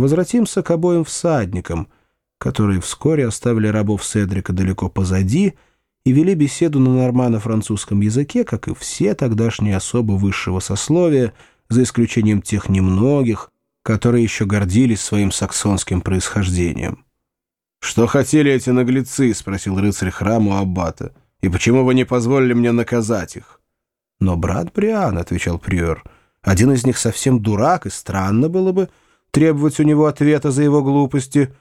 Возвратимся к обоим всадникам, которые вскоре оставили рабов Седрика далеко позади и вели беседу на нормано-французском языке, как и все тогдашние особы высшего сословия, за исключением тех немногих, которые еще гордились своим саксонским происхождением. «Что хотели эти наглецы?» — спросил рыцарь храму Аббата. «И почему вы не позволили мне наказать их?» «Но брат Бриан», — отвечал приор, — «один из них совсем дурак, и странно было бы требовать у него ответа за его глупости.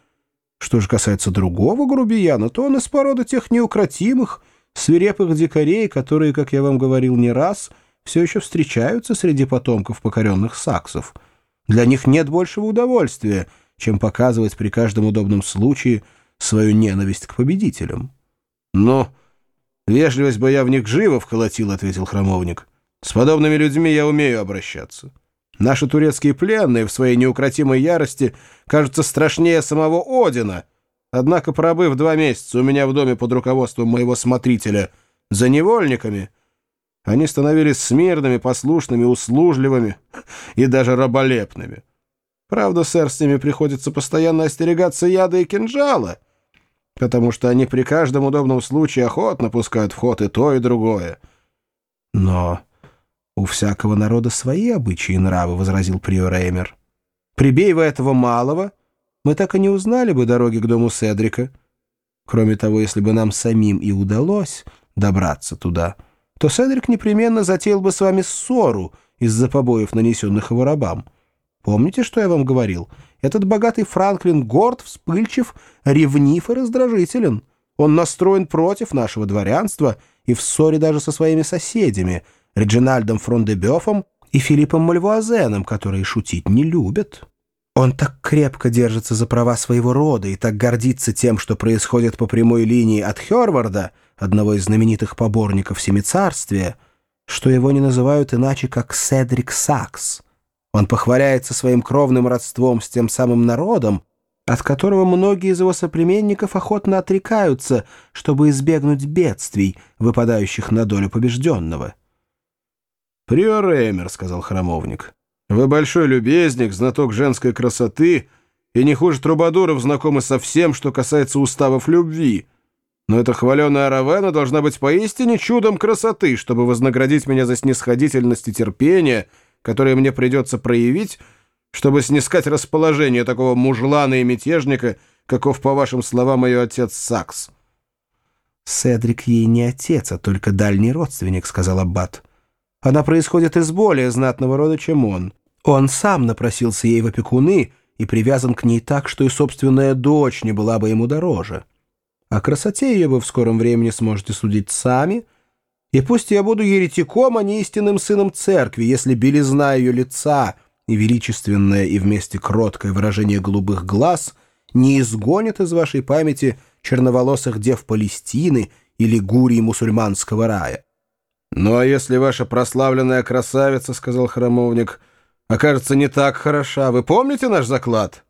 Что же касается другого грубияна, то он из породы тех неукротимых, свирепых дикарей, которые, как я вам говорил не раз, все еще встречаются среди потомков покоренных саксов. Для них нет большего удовольствия — чем показывать при каждом удобном случае свою ненависть к победителям. «Но вежливость бы я в них живо вколотил», — ответил храмовник. «С подобными людьми я умею обращаться. Наши турецкие пленные в своей неукротимой ярости кажутся страшнее самого Одина. Однако, пробыв два месяца у меня в доме под руководством моего смотрителя за невольниками, они становились смирными, послушными, услужливыми и даже раболепными». Правда, сэр, с ними приходится постоянно остерегаться яда и кинжала, потому что они при каждом удобном случае охотно пускают в ход и то, и другое. — Но у всякого народа свои обычаи и нравы, — возразил приор Эймер. — Прибей вы этого малого, мы так и не узнали бы дороги к дому Седрика. Кроме того, если бы нам самим и удалось добраться туда, то Седрик непременно затеял бы с вами ссору из-за побоев, нанесенных его рабам. — Помните, что я вам говорил? Этот богатый Франклин горд, вспыльчив, ревнив и раздражителен. Он настроен против нашего дворянства и в ссоре даже со своими соседями, Реджинальдом Фрондебёфом и Филиппом Мальвуазеном, которые шутить не любят. Он так крепко держится за права своего рода и так гордится тем, что происходит по прямой линии от Хёрварда, одного из знаменитых поборников Семицарствия, что его не называют иначе, как Седрик Сакс — он похваляется своим кровным родством с тем самым народом, от которого многие из его соплеменников охотно отрекаются, чтобы избегнуть бедствий, выпадающих на долю побежденного. «Приор Эмер», — сказал храмовник, — «вы большой любезник, знаток женской красоты и не хуже трубадуров знакомы со всем, что касается уставов любви. Но эта хваленая Равена должна быть поистине чудом красоты, чтобы вознаградить меня за снисходительность и терпение — которые мне придется проявить, чтобы снискать расположение такого мужлана и мятежника, каков, по вашим словам, ее отец Сакс». «Седрик ей не отец, а только дальний родственник», — сказал Аббат. «Она происходит из более знатного рода, чем он. Он сам напросился ей в опекуны и привязан к ней так, что и собственная дочь не была бы ему дороже. О красоте ее вы в скором времени сможете судить сами — и пусть я буду еретиком, а не истинным сыном церкви, если белизна ее лица и величественное и вместе кроткое выражение голубых глаз не изгонят из вашей памяти черноволосых дев Палестины или гурий мусульманского рая. «Ну а если ваша прославленная красавица, — сказал храмовник, — окажется не так хороша, вы помните наш заклад?»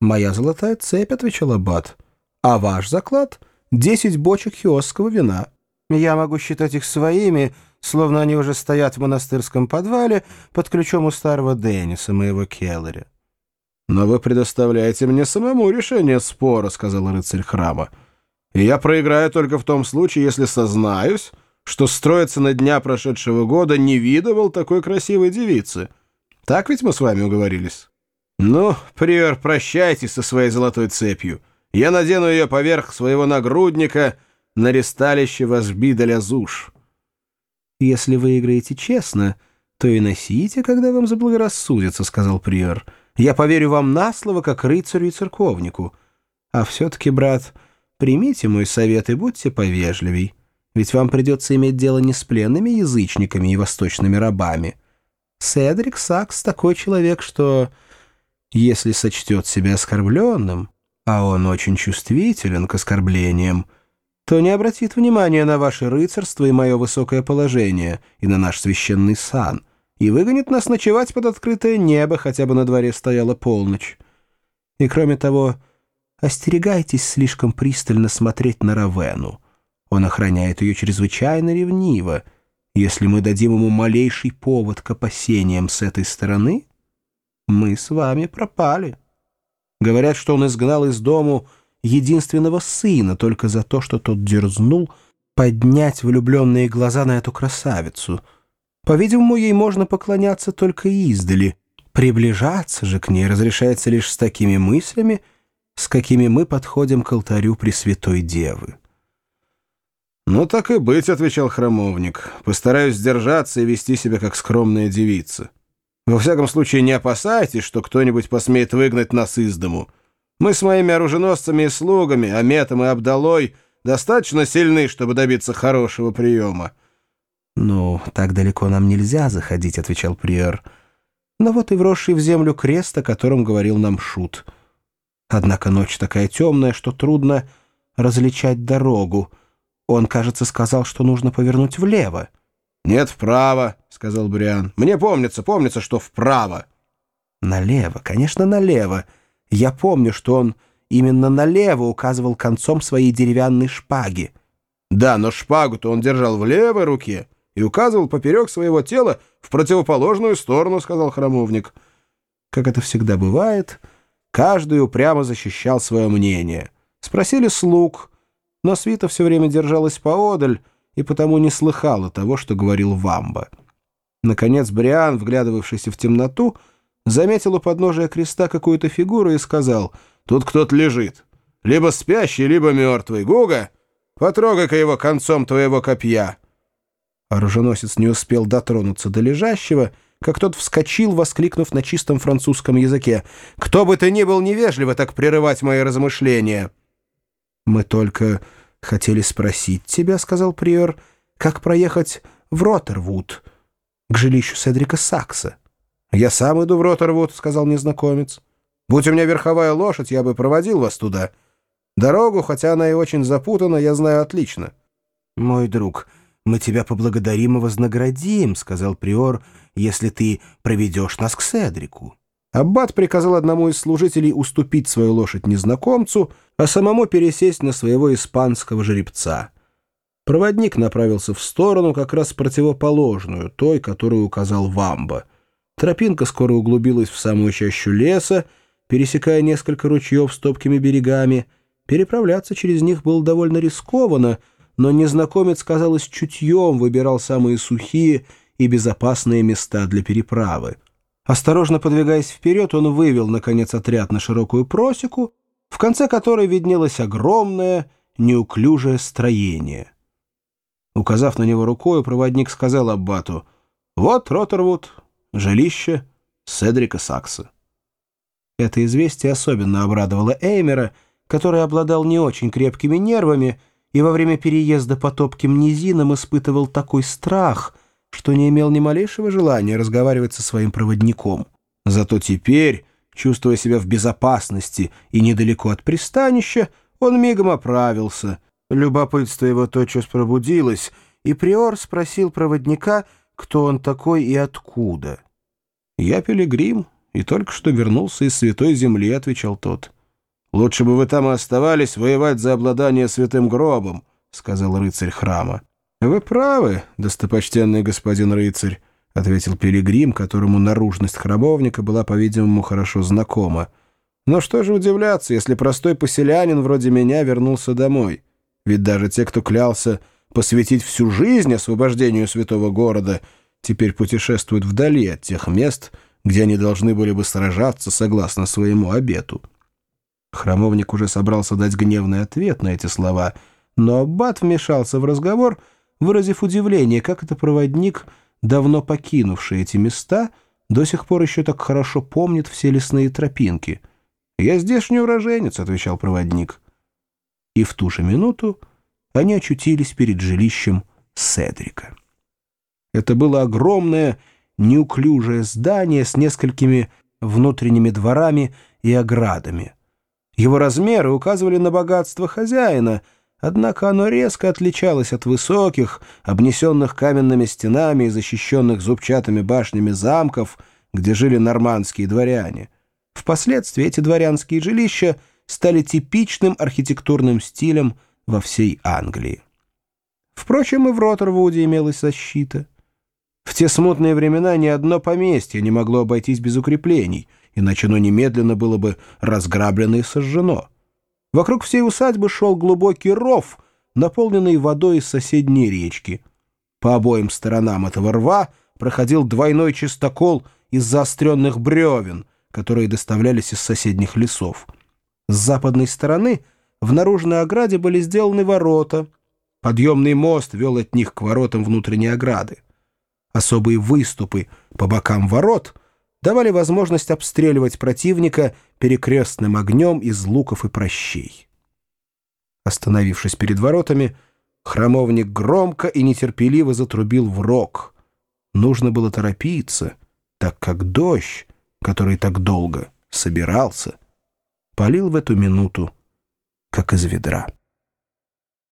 «Моя золотая цепь, — отвечал Аббат, — а ваш заклад — десять бочек хиосского вина». Я могу считать их своими, словно они уже стоят в монастырском подвале под ключом у старого Денниса, моего Келлери. «Но вы предоставляете мне самому решение спора», — сказал рыцарь храма. «И я проиграю только в том случае, если сознаюсь, что строиться на дня прошедшего года не видывал такой красивой девицы. Так ведь мы с вами уговорились?» «Ну, приор, прощайте со своей золотой цепью. Я надену ее поверх своего нагрудника — на ресталище возби для зуш. «Если вы играете честно, то и носите, когда вам заблагорассудится», — сказал приор. «Я поверю вам на слово, как рыцарю и церковнику. А все-таки, брат, примите мой совет и будьте повежливей, ведь вам придется иметь дело не с пленными язычниками и восточными рабами. Седрик Сакс такой человек, что, если сочтет себя оскорбленным, а он очень чувствителен к оскорблениям, — то не обратит внимания на ваше рыцарство и мое высокое положение, и на наш священный сан, и выгонит нас ночевать под открытое небо, хотя бы на дворе стояла полночь. И кроме того, остерегайтесь слишком пристально смотреть на Равену. Он охраняет ее чрезвычайно ревниво. Если мы дадим ему малейший повод к опасениям с этой стороны, мы с вами пропали». Говорят, что он изгнал из дому единственного сына только за то, что тот дерзнул поднять влюбленные глаза на эту красавицу. По-видимому, ей можно поклоняться только издали. Приближаться же к ней разрешается лишь с такими мыслями, с какими мы подходим к алтарю Пресвятой Девы. «Ну так и быть», — отвечал храмовник. «Постараюсь сдержаться и вести себя как скромная девица. Во всяком случае, не опасайтесь, что кто-нибудь посмеет выгнать нас из дому. Мы с моими оруженосцами и слугами, Аметом и Абдалой, достаточно сильны, чтобы добиться хорошего приема». «Ну, так далеко нам нельзя заходить», — отвечал приор. «Но вот и вросший в землю крест, о котором говорил нам Шут. Однако ночь такая темная, что трудно различать дорогу». Он, кажется, сказал, что нужно повернуть влево. «Нет, вправо», — сказал Бриан. «Мне помнится, помнится, что вправо». «Налево, конечно, налево. Я помню, что он именно налево указывал концом своей деревянной шпаги». «Да, но шпагу-то он держал в левой руке и указывал поперек своего тела в противоположную сторону», — сказал храмовник. Как это всегда бывает, каждый упрямо защищал свое мнение. Спросили слуг — но свита все время держалась поодаль и потому не слыхала того, что говорил Вамба. Наконец Бриан, вглядывавшийся в темноту, заметил у подножия креста какую-то фигуру и сказал, «Тут кто-то лежит, либо спящий, либо мертвый. Гуга, потрогай-ка его концом твоего копья». Оруженосец не успел дотронуться до лежащего, как тот вскочил, воскликнув на чистом французском языке, «Кто бы ты ни был невежливо так прерывать мои размышления!» «Мы только хотели спросить тебя, — сказал приор, — как проехать в Роттервуд, к жилищу Седрика Сакса». «Я сам иду в Роттервуд», — сказал незнакомец. «Будь у меня верховая лошадь, я бы проводил вас туда. Дорогу, хотя она и очень запутана, я знаю отлично». «Мой друг, мы тебя поблагодарим и вознаградим», — сказал приор, — «если ты проведешь нас к Седрику». Аббат приказал одному из служителей уступить свою лошадь незнакомцу, а самому пересесть на своего испанского жеребца. Проводник направился в сторону, как раз противоположную, той, которую указал Вамба. Тропинка скоро углубилась в самую чащу леса, пересекая несколько ручьев с топкими берегами. Переправляться через них было довольно рискованно, но незнакомец, казалось, чутьем выбирал самые сухие и безопасные места для переправы. Осторожно подвигаясь вперед, он вывел, наконец, отряд на широкую просеку, в конце которой виднелось огромное, неуклюжее строение. Указав на него рукой, проводник сказал Аббату, «Вот Роттервуд, жилище Седрика Сакса». Это известие особенно обрадовало Эймера, который обладал не очень крепкими нервами и во время переезда по топким низинам испытывал такой страх — что не имел ни малейшего желания разговаривать со своим проводником. Зато теперь, чувствуя себя в безопасности и недалеко от пристанища, он мигом оправился. Любопытство его тотчас пробудилось, и приор спросил проводника, кто он такой и откуда. «Я пилигрим, и только что вернулся из Святой Земли», — отвечал тот. «Лучше бы вы там и оставались воевать за обладание святым гробом», — сказал рыцарь храма. «Вы правы, достопочтенный господин рыцарь», — ответил Пилигрим, которому наружность храмовника была, по-видимому, хорошо знакома. «Но что же удивляться, если простой поселянин вроде меня вернулся домой? Ведь даже те, кто клялся посвятить всю жизнь освобождению святого города, теперь путешествуют вдали от тех мест, где они должны были бы сражаться согласно своему обету». Храмовник уже собрался дать гневный ответ на эти слова, но Аббат вмешался в разговор — выразив удивление, как это проводник, давно покинувший эти места, до сих пор еще так хорошо помнит все лесные тропинки. «Я здешний уроженец», — отвечал проводник. И в ту же минуту они очутились перед жилищем Седрика. Это было огромное, неуклюжее здание с несколькими внутренними дворами и оградами. Его размеры указывали на богатство хозяина — Однако оно резко отличалось от высоких, обнесенных каменными стенами и защищенных зубчатыми башнями замков, где жили нормандские дворяне. Впоследствии эти дворянские жилища стали типичным архитектурным стилем во всей Англии. Впрочем, и в Роттервуде имелась защита. В те смутные времена ни одно поместье не могло обойтись без укреплений, иначе оно немедленно было бы разграблено и сожжено. Вокруг всей усадьбы шел глубокий ров, наполненный водой из соседней речки. По обоим сторонам этого рва проходил двойной чистокол из заостренных бревен, которые доставлялись из соседних лесов. С западной стороны в наружной ограде были сделаны ворота. Подъемный мост вел от них к воротам внутренней ограды. Особые выступы по бокам ворот давали возможность обстреливать противника перекрестным огнем из луков и прощей. Остановившись перед воротами, храмовник громко и нетерпеливо затрубил в рог. Нужно было торопиться, так как дождь, который так долго собирался, полил в эту минуту, как из ведра.